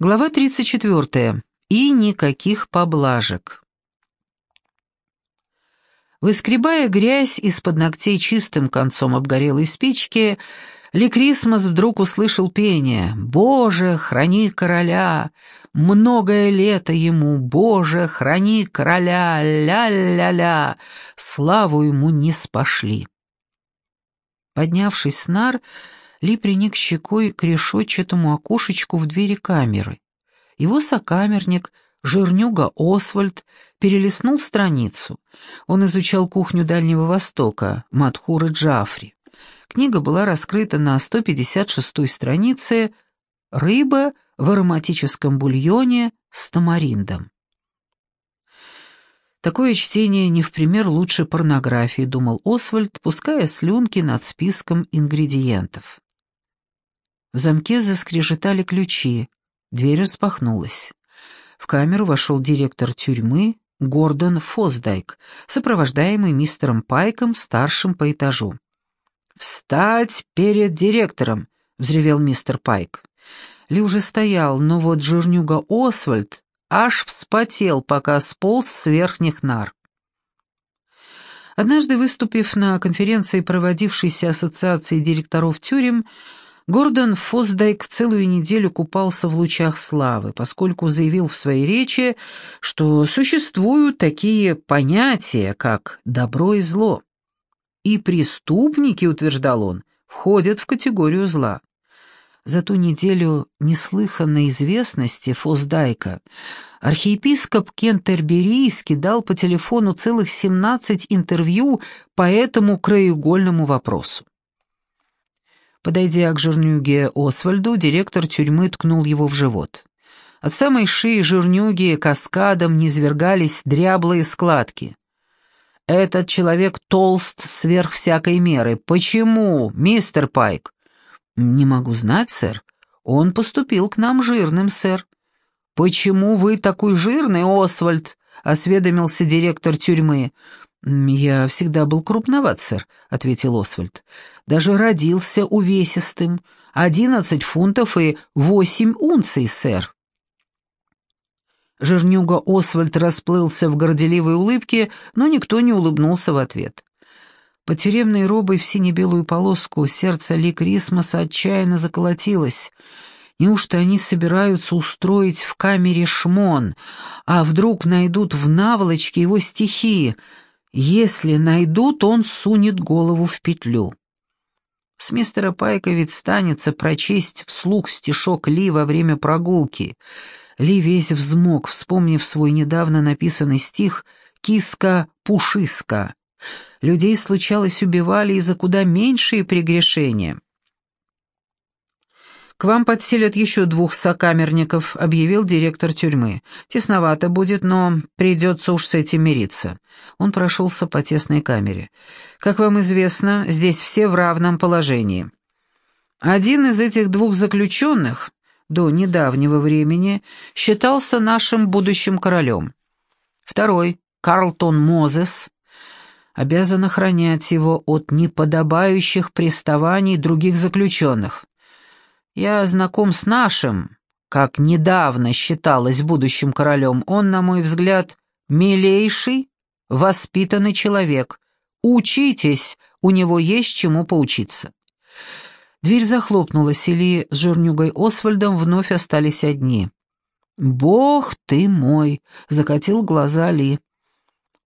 Глава 34. И никаких поблажек. Выскребая грязь из-под ногтей чистым концом обгорелой спички, Ли Крисмас вдруг услышал пение «Боже, храни короля! Многое лето ему! Боже, храни короля! Ля-ля-ля! Славу ему не спошли!» Поднявшись с нар, ли приник щекой к решетчатому окошечку в двери камеры. Его сокамерник, жирнюга Освальд, перелистнул страницу. Он изучал кухню Дальнего Востока, Мадхуры Джафри. Книга была раскрыта на 156-й странице «Рыба в ароматическом бульоне с тамариндом». Такое чтение не в пример лучше порнографии, думал Освальд, пуская слюнки над списком ингредиентов. В замке заскрежетали ключи, дверь распахнулась. В камеру вошел директор тюрьмы Гордон Фосдайк, сопровождаемый мистером Пайком, старшим по этажу. «Встать перед директором!» — взревел мистер Пайк. Ли уже стоял, но вот жирнюга Освальд аж вспотел, пока сполз с верхних нар. Однажды, выступив на конференции, проводившейся Ассоциацией директоров тюрем, Гордон Фосдайк целую неделю купался в лучах славы, поскольку заявил в своей речи, что существуют такие понятия, как «добро» и «зло». И преступники, утверждал он, входят в категорию зла. За ту неделю неслыханной известности Фосдайка архиепископ Кентерберийский дал по телефону целых 17 интервью по этому краеугольному вопросу. Подойдя к жирнюге Освальду, директор тюрьмы ткнул его в живот. От самой шеи жирнюги каскадом низвергались дряблые складки. «Этот человек толст сверх всякой меры. Почему, мистер Пайк?» «Не могу знать, сэр. Он поступил к нам жирным, сэр». «Почему вы такой жирный, Освальд?» — осведомился директор тюрьмы. «Я всегда был крупноват, сэр», — ответил Освальд. «Даже родился увесистым. Одиннадцать фунтов и восемь унций, сэр». Жирнюга Освальд расплылся в горделивой улыбке, но никто не улыбнулся в ответ. Под тюремной робой в сине-белую полоску сердце Ли Крисмоса отчаянно заколотилось. Неужто они собираются устроить в камере шмон, а вдруг найдут в наволочке его стихи — если найдут, он сунет голову в петлю. С мистера Пайка ведь станется прочесть вслух стишок Ли во время прогулки. Ли весь взмок, вспомнив свой недавно написанный стих «Киска-пушиска». Людей, случалось, убивали и за куда меньшие прегрешения. «К вам подселят еще двух сокамерников», — объявил директор тюрьмы. «Тесновато будет, но придется уж с этим мириться». Он прошелся по тесной камере. «Как вам известно, здесь все в равном положении. Один из этих двух заключенных до недавнего времени считался нашим будущим королем. Второй, Карлтон Мозес, обязан охранять его от неподобающих приставаний других заключенных». Я знаком с нашим, как недавно считалось будущим королем. Он, на мой взгляд, милейший, воспитанный человек. Учитесь, у него есть чему поучиться». Дверь захлопнулась, и с жирнюгой Освальдом вновь остались одни. «Бог ты мой!» — закатил глаза Ли.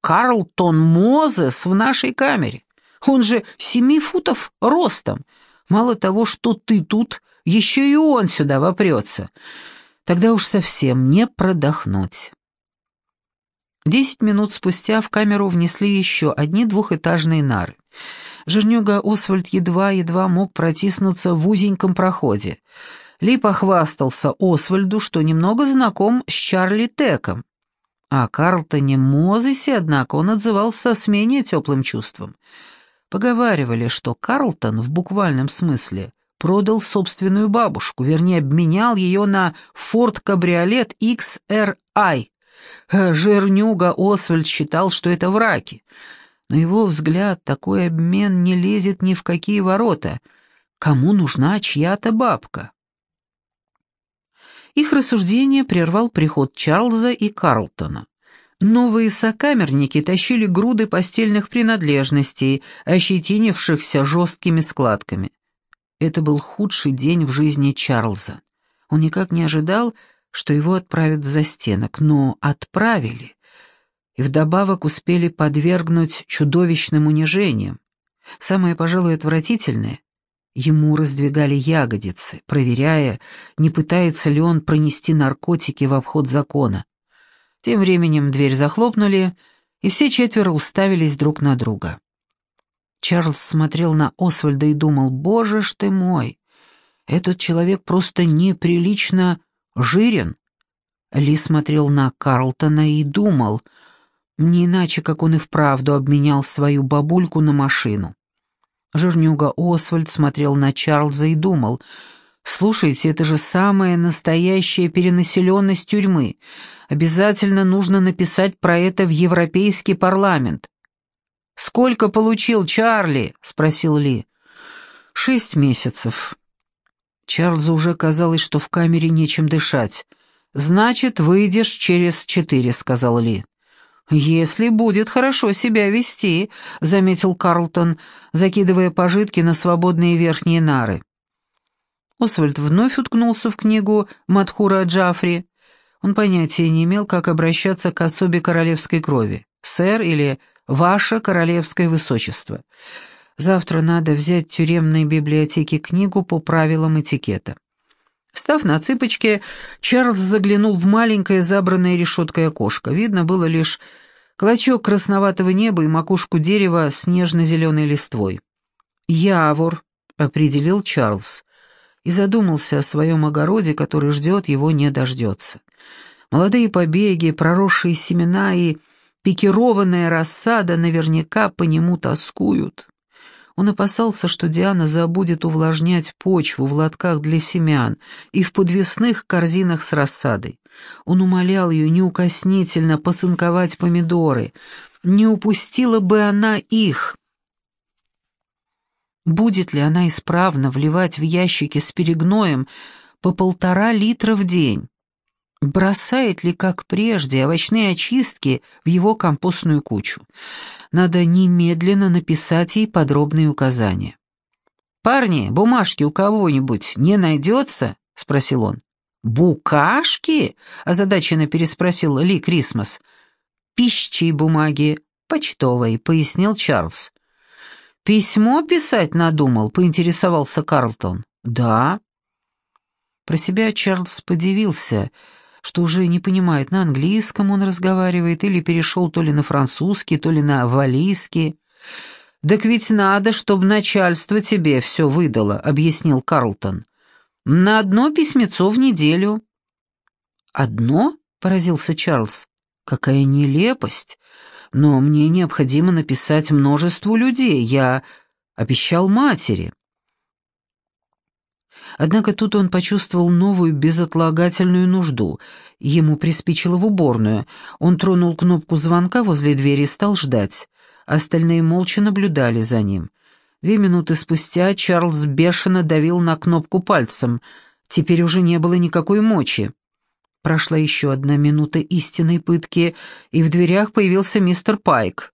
«Карлтон Мозес в нашей камере. Он же семи футов ростом. Мало того, что ты тут, еще и он сюда вопрется. Тогда уж совсем не продохнуть. Десять минут спустя в камеру внесли еще одни двухэтажные нары. Жирнюга Освальд едва-едва мог протиснуться в узеньком проходе. Ли похвастался Освальду, что немного знаком с Чарли Теком. О Карлтоне Мозесе, однако, он отзывался с менее теплым чувством. Поговаривали, что Карлтон в буквальном смысле продал собственную бабушку, вернее, обменял ее на форд-кабриолет XRI. Э, жирнюга Освальд считал, что это враки. Но его взгляд, такой обмен не лезет ни в какие ворота. Кому нужна чья-то бабка? Их рассуждение прервал приход Чарльза и Карлтона. Новые сокамерники тащили груды постельных принадлежностей, ощетинившихся жесткими складками. Это был худший день в жизни Чарльза. Он никак не ожидал, что его отправят за стенок, но отправили. И вдобавок успели подвергнуть чудовищным унижениям. Самое, пожалуй, отвратительное — ему раздвигали ягодицы, проверяя, не пытается ли он пронести наркотики в обход закона. Тем временем дверь захлопнули, и все четверо уставились друг на друга. Чарльз смотрел на Освальда и думал, «Боже ж ты мой! Этот человек просто неприлично жирен». Ли смотрел на Карлтона и думал, не иначе, как он и вправду обменял свою бабульку на машину. Жирнюга Освальд смотрел на Чарльза и думал, «Слушайте, это же самая настоящая перенаселенность тюрьмы. Обязательно нужно написать про это в Европейский парламент». «Сколько получил Чарли?» — спросил Ли. «Шесть месяцев». Чарльзу уже казалось, что в камере нечем дышать. «Значит, выйдешь через четыре», — сказал Ли. «Если будет хорошо себя вести», — заметил Карлтон, закидывая пожитки на свободные верхние нары. Освальд вновь уткнулся в книгу Мадхура Джафри. Он понятия не имел, как обращаться к особе королевской крови, сэр или ваше королевское высочество. Завтра надо взять в тюремной библиотеке книгу по правилам этикета. Встав на цыпочки, Чарльз заглянул в маленькое забранное решеткой окошко. Видно было лишь клочок красноватого неба и макушку дерева с нежно-зеленой листвой. «Явор», — определил Чарльз и задумался о своем огороде, который ждет его не дождется. Молодые побеги, проросшие семена и пикированная рассада наверняка по нему тоскуют. Он опасался, что Диана забудет увлажнять почву в лотках для семян и в подвесных корзинах с рассадой. Он умолял ее неукоснительно посынковать помидоры. Не упустила бы она их. Будет ли она исправно вливать в ящики с перегноем по полтора литра в день? Бросает ли, как прежде, овощные очистки в его компостную кучу? Надо немедленно написать ей подробные указания. «Парни, бумажки у кого-нибудь не найдется?» — спросил он. «Букашки?» — озадаченно переспросил Ли Крисмас. «Пищи бумаги, почтовой», — пояснил Чарльз. «Письмо писать надумал?» — поинтересовался Карлтон. «Да». Про себя Чарльз подивился, что уже не понимает, на английском он разговаривает или перешел то ли на французский, то ли на валийский. «Так ведь надо, чтобы начальство тебе все выдало», — объяснил Карлтон. «На одно письмецо в неделю». «Одно?» — поразился Чарльз. «Какая нелепость! но мне необходимо написать множеству людей, я обещал матери». Однако тут он почувствовал новую безотлагательную нужду. Ему приспичило в уборную. Он тронул кнопку звонка возле двери и стал ждать. Остальные молча наблюдали за ним. Две минуты спустя Чарльз бешено давил на кнопку пальцем. Теперь уже не было никакой мочи. Прошла еще одна минута истинной пытки, и в дверях появился мистер Пайк.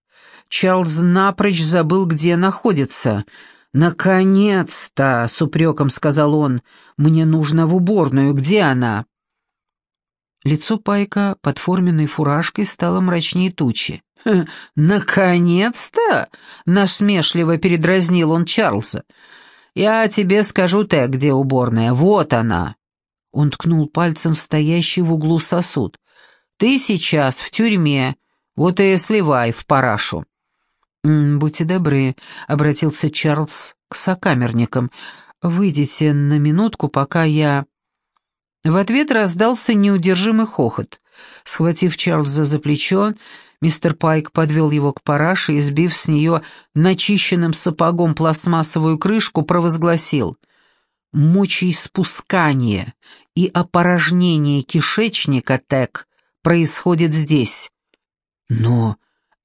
Чарльз напрочь забыл, где находится. «Наконец-то!» — с упреком сказал он. «Мне нужно в уборную. Где она?» Лицо Пайка под форменной фуражкой стало мрачнее тучи. «Хм, «Наконец-то!» — насмешливо передразнил он Чарльза. «Я тебе скажу, ты, где уборная. Вот она!» Он ткнул пальцем в стоящий в углу сосуд. «Ты сейчас в тюрьме, вот и сливай в парашу». «Будьте добры», — обратился Чарльз к сокамерникам. «Выйдите на минутку, пока я...» В ответ раздался неудержимый хохот. Схватив Чарльза за плечо, мистер Пайк подвел его к параше и, сбив с нее начищенным сапогом пластмассовую крышку, провозгласил мочеиспускание и опорожнение кишечника ТЭК происходит здесь. Но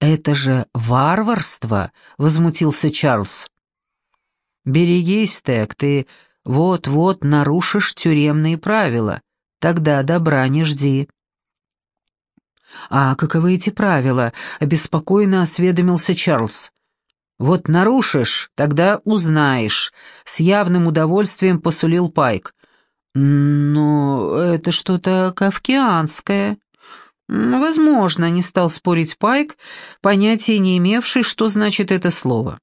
это же варварство, возмутился Чарльз. Берегись, ТЭК, ты вот-вот нарушишь тюремные правила. тогда добра не жди». «А каковы эти правила?» — обеспокоенно осведомился Чарльз. «Вот нарушишь, тогда узнаешь», — с явным удовольствием посулил Пайк. «Но это что-то кавкианское». «Возможно», — не стал спорить Пайк, понятия не имевший, что значит это слово.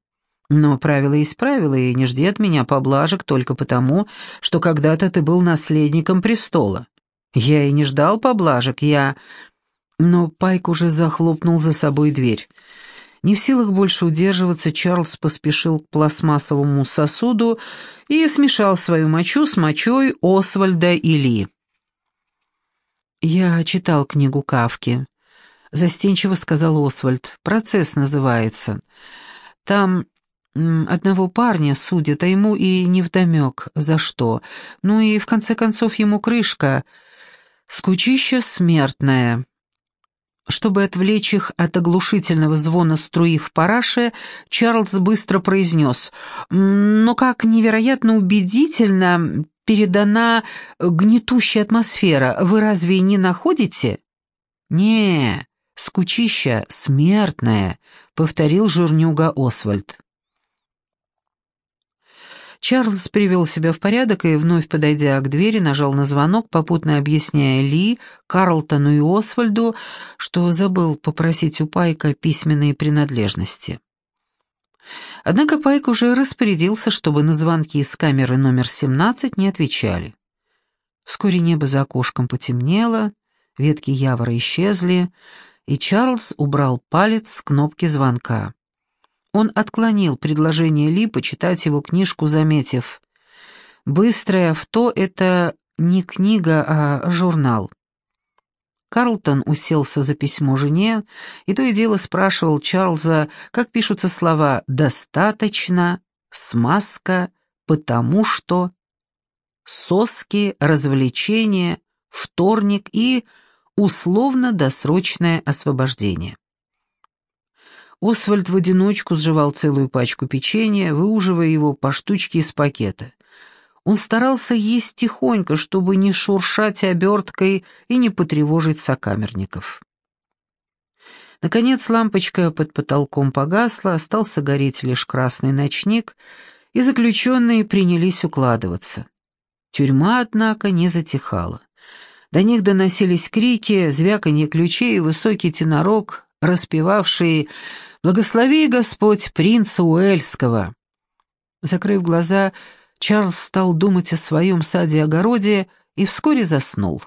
«Но правило есть правило, и не жди от меня поблажек только потому, что когда-то ты был наследником престола. Я и не ждал поблажек, я...» Но Пайк уже захлопнул за собой дверь. Не в силах больше удерживаться, Чарльз поспешил к пластмассовому сосуду и смешал свою мочу с мочой Освальда и Ли. «Я читал книгу Кавки», — застенчиво сказал Освальд. «Процесс называется. Там одного парня судят, а ему и невдомек, за что. Ну и в конце концов ему крышка. Скучища смертная». Чтобы отвлечь их от оглушительного звона струи в параше, Чарльз быстро произнес «Но как невероятно убедительно передана гнетущая атмосфера, вы разве не находите?» «Не, скучища смертная», — повторил журнюга Освальд. Чарльз привел себя в порядок и, вновь подойдя к двери, нажал на звонок, попутно объясняя Ли, Карлтону и Освальду, что забыл попросить у Пайка письменные принадлежности. Однако Пайк уже распорядился, чтобы на звонки из камеры номер 17 не отвечали. Вскоре небо за окошком потемнело, ветки явора исчезли, и Чарльз убрал палец с кнопки звонка. Он отклонил предложение Ли почитать его книжку, заметив, «Быстрое авто — это не книга, а журнал». Карлтон уселся за письмо жене и то и дело спрашивал Чарльза, как пишутся слова «достаточно», «смазка», «потому что», «соски», «развлечение», «вторник» и «условно-досрочное освобождение». Освальд в одиночку сживал целую пачку печенья, выуживая его по штучке из пакета. Он старался есть тихонько, чтобы не шуршать оберткой и не потревожить сокамерников. Наконец лампочка под потолком погасла, остался гореть лишь красный ночник, и заключенные принялись укладываться. Тюрьма, однако, не затихала. До них доносились крики, звяканье ключей высокий тенорок, распевавший Благослови, Господь, принца Уэльского!» Закрыв глаза, Чарльз стал думать о своем саде-огороде и вскоре заснул.